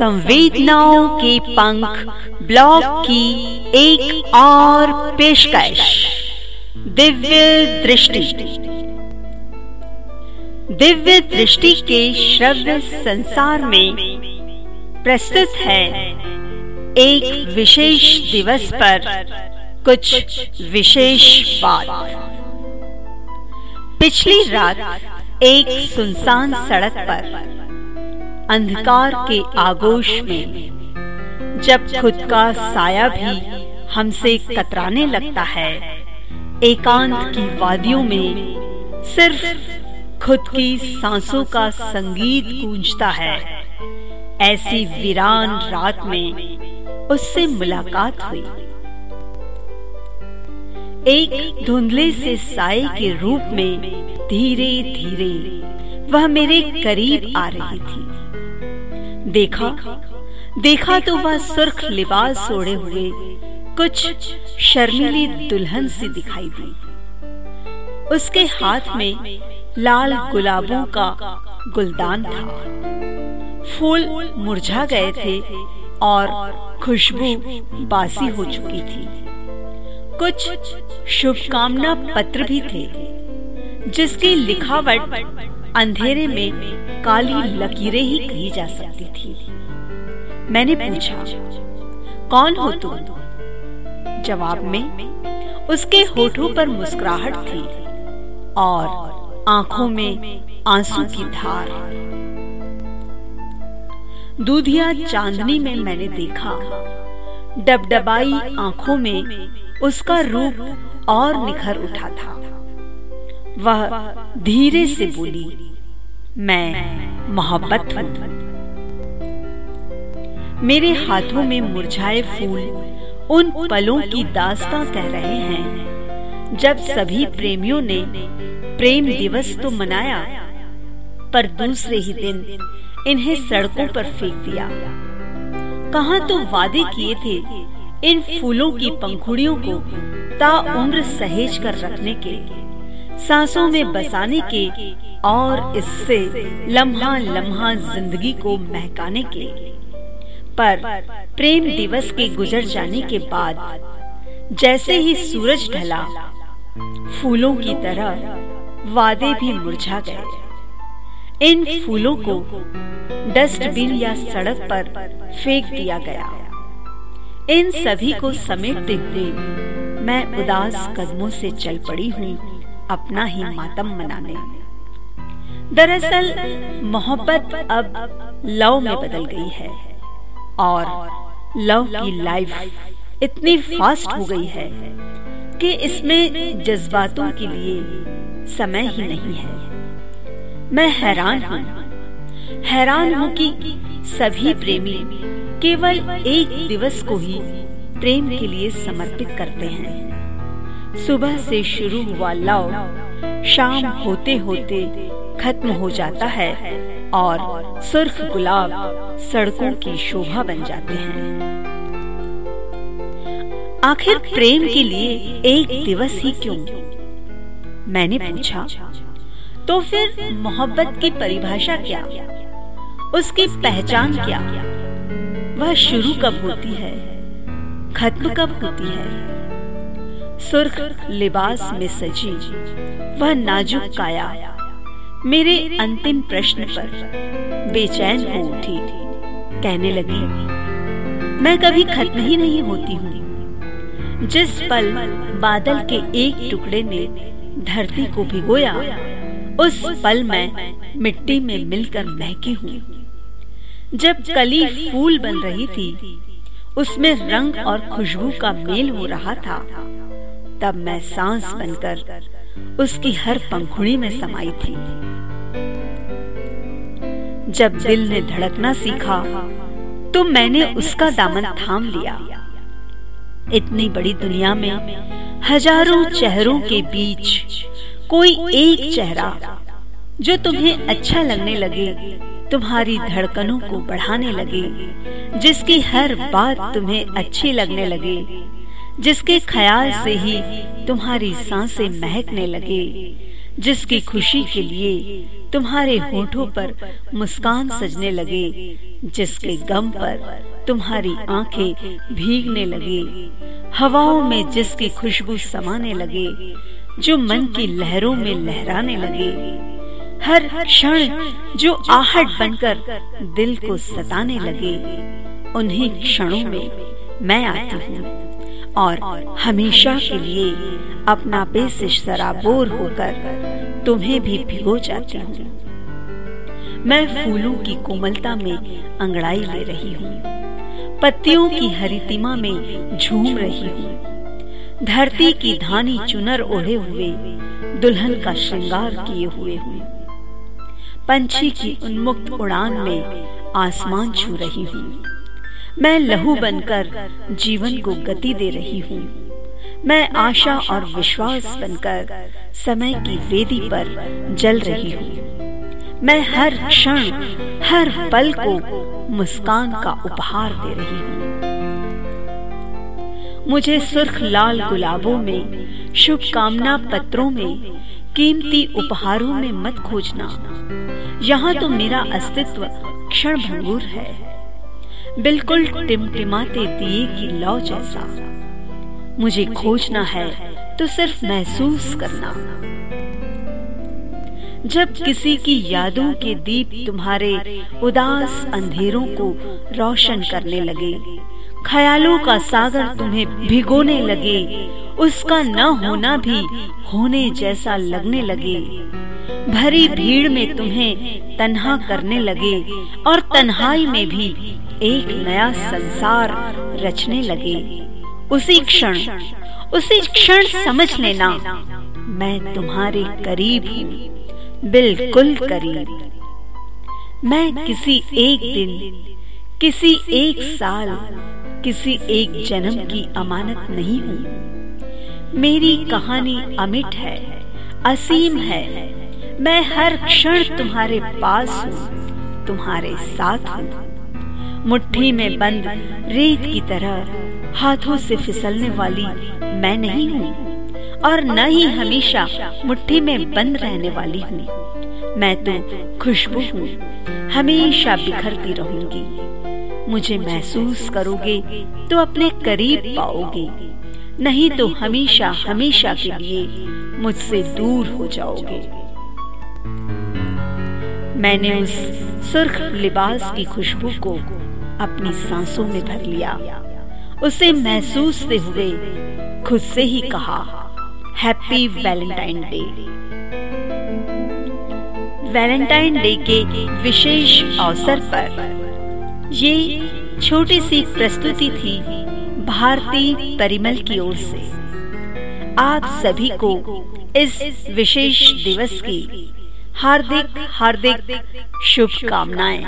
संवेदनाओं के पंख ब्लॉग की एक और पेशकश। दिव्य दृष्टि। दिव्य दृष्टि के श्रव्य संसार में प्रस्तुत है एक विशेष दिवस पर कुछ विशेष बात। पिछली रात एक सुनसान सड़क पर अंधकार के आगोश में। जब खुद का साया भी हमसे कतराने लगता है। एकांत की वादियों में सिर्फ़ खुद की सांसों का संगीत गूंजता है। ऐसी वीरान रात में उससे मुलाकात हुई। एक धुंधले से साय के रूप में धीरे धीरे वह मेरे करीब आ रही थी। देखा? देखा तो वह सुर्ख लिबास ओढ़े हुए, कुछ शर्मीली दुल्हन सी दिखाई दी। उसके हाथ में लाल गुलाबों का गुलदान था। फूल मुरझा गए थे और खुशबू बासी हो चुकी थी। कुछ शुभकामना पत्र भी थे, जिसकी लिखावट अंधेरे में काली लकीरें ही कही जा सकती थी। मैंने पूछा, कौन हो तुम जवाब में, उसके होठों पर मुस्कुराहट थी और आँखों में आँसू की धार। दूधिया चांदनी में मैंने देखा, डबडबाई आँखों में उसका रूप और निखर उठा था। वह धीरे से बोली मैं मोहब्बत मेरे हाथों में मुरझाए फूल उन पलों की दास्तां कह रहे हैं। जब सभी प्रेमियों ने प्रेम दिवस तो मनाया, पर दूसरे ही दिन इन्हें सड़कों पर फेंक दिया। कहा तो वादे किए थे इन फूलों की पंखुड़ियों को ता उम्र सहेज कर रखने के। सांसों में बसाने के और इससे लम्हा लम्हा ज़िंदगी को महकाने के। पर प्रेम दिवस के गुजर जाने के बाद जैसे ही सूरज ढला, फूलों की तरह वादे भी मुरझा गए। इन फूलों को डस्टबिन या सड़क पर फेंक दिया गया। इन सभी को समेटते हुए मैं उदास कदमों से चल पड़ी हूँ। अपना ही मातम मनाने। दरअसल, मोहब्बत अब लव में बदल गई है और लव की लाइफ इतनी फास्ट हो गई है कि इसमें जज्बातों के लिए समय ही नहीं है। मैं हैरान हूँ। हैरान हूँ कि सभी प्रेमी केवल एक दिवस को ही प्रेम के लिए समर्पित करते हैं। सुबह से शुरू हुआ लव शाम होते होते खत्म हो जाता है और सुर्ख गुलाब सड़कों की शोभा बन जाते हैं। आखिर प्रेम के लिए एक दिवस ही क्यों? मैंने पूछा तो फिर मोहब्बत की परिभाषा क्या? उसकी पहचान क्या? वह शुरू कब होती है? खत्म कब होती है? सुर्ख लिबास में सजी। वह नाजुक काया। मेरे अंतिम प्रश्न पर बेचैन हो उठी। कहने लगी, मैं कभी खत्म ही नहीं होती हूँ। जिस पल बादल के एक टुकड़े ने धरती को भिगोया, उस पल मैं मिट्टी में मिलकर महकी हूँ। जब कली फूल बन रही थी, उसमें रंग और खुशबू का मेल हो रहा था तब मैं सांस बनकर उसकी हर पंखुड़ी में समाई थी। जब दिल ने धड़कना सीखा तो मैंने उसका दामन थाम लिया। इतनी बड़ी दुनिया में हज़ारों चेहरों के बीच कोई एक चेहरा जो तुम्हें अच्छा लगने लगे, तुम्हारी धड़कनों को बढ़ाने लगे, जिसकी हर बात तुम्हें अच्छी लगने लगे जिसके ख्याल से ही तुम्हारी साँसें महकने लगे, जिसकी खुशी के लिए तुम्हारे होठों पर मुस्कान सजने लगे, जिसके गम पर तुम्हारी आँखें भीगने लगे, हवाओं में जिसकी खुशबू समाने लगे, जो मन की लहरों में लहराने लगे। हर क्षण जो आहट बनकर दिल को सताने लगे, उन्हीं क्षणों में मैं आती हूँ। और हमेशा के लिए अपना बेसिश सराबोर होकर तुम्हें भी भिगो जाती हूँ। मैं फूलों की कोमलता में अंगड़ाई ले रही हूँ। पत्तियों की हरितिमा में झूम रही हूँ। धरती की धानी चुनर ओढ़े हुए दुल्हन का श्रृंगार किए हुए हूँ। पंछी की उन्मुक्त उड़ान में आसमान छू रही हूँ। मैं लहू बनकर जीवन को गति दे रही हूँ। मैं आशा और विश्वास बनकर समय की वेदी पर जल रही हूँ। मैं हर क्षण, हर पल को मुस्कान का उपहार दे रही हूँ। मुझे सुर्ख लाल गुलाबों में, शुभकामना पत्रों में, कीमती उपहारों में मत खोजना। यहाँ तो मेरा अस्तित्व क्षण भंगुर है। बिल्कुल टिमटिमाते दिए की लौ जैसा। मुझे खोजना है तो सिर्फ़ महसूस करना। जब किसी की यादों के दीप तुम्हारे उदास अंधेरों को रोशन करने लगे, ख्यालों का सागर तुम्हें भिगोने लगे, उसका न होना भी होने जैसा लगने लगे। भरी भीड़ में तुम्हें तन्हा करने लगे और तन्हाई में भी एक नया संसार रचने लगे। उसी क्षण उसी क्षण समझ लेना, मैं तुम्हारे करीब हूँ, बिल्कुल करीब। मैं किसी एक दिन, किसी एक साल, किसी एक जन्म की अमानत नहीं हूँ। मेरी कहानी अमिट है, असीम है। मैं हर क्षण तुम्हारे पास हूँ, तुम्हारे साथ हूँ। मुट्ठी में बंद, रेत की तरह हाथों से फिसलने वाली मैं नहीं हूँ, और न ही हमेशा मुट्ठी में बंद रहने वाली हूँ। मैं तो खुशबू हूँ, हमेशा बिखरती रहूँगी। मुझे महसूस करोगे तो अपने करीब पाओगे, नहीं तो हमेशा हमेशा के लिए मुझसे दूर हो जाओगे। मैंने उस सुर्ख लिबास की खुशबू को अपनी सांसों में भर लिया। उसे महसूसते हुए, खुद से ही कहा happy Valentine day Valentine day के विशेष अवसर पर ये छोटी सी प्रस्तुति थी भारती परिमल की ओर से। आप सभी को इस विशेष दिवस की हार्दिक हार्दिक शुभकामनाएँ।